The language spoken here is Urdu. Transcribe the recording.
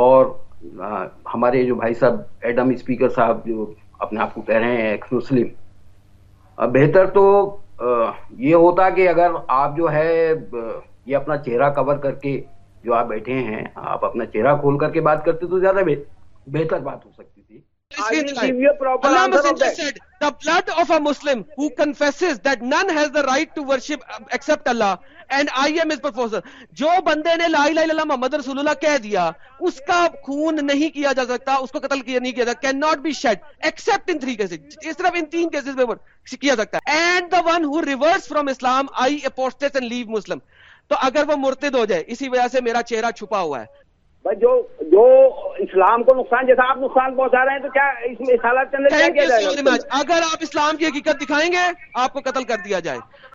اور ہمارے جو بھائی صاحب، ایڈم اسپیکر صاحب جو اپنے آپ کو کہہ رہے ہیں، ایکس مسلم۔ بہتر تو یہ ہوتا کہ اگر آپ جو ہے یہ اپنا چہرہ کور کر کے جو آپ بیٹھے ہیں، آپ اپنا چہرہ کھول کر کے بات کرتے تو زیادہ بہتر بات ہو سکتی تھی۔ Blood of a Muslim who confesses that none has the right to worship uh, except Allah and I am his proposer. جو بندے نے لا الہ الا اللہ محمد رسول اللہ کہہ دیا اس کا خون نہیں کیا جا سکتا اس کو قتل کیا نہیں کیا جاتا cannot be shed except in three cases طرف ان تین کیسز میں کیا سکتا ہے. And the one who reverse from Islam I apostates and leave Muslim تو اگر وہ مرتد ہو جائے اسی وجہ سے میرا چہرہ چھپا ہوا ہے۔ بھائی جو جو اسلام کو نقصان جیسا آپ نقصان پہنچا رہے ہیں تو کیا اس میں اس حالات کے اندر کیا کیا جائے گا؟ اگر آپ اسلام کی حقیقت دکھائیں گے آپ کو قتل کر دیا جائے۔